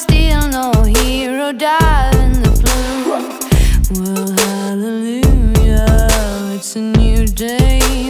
Still no hero dive in the blue. Well, hallelujah, it's a new day.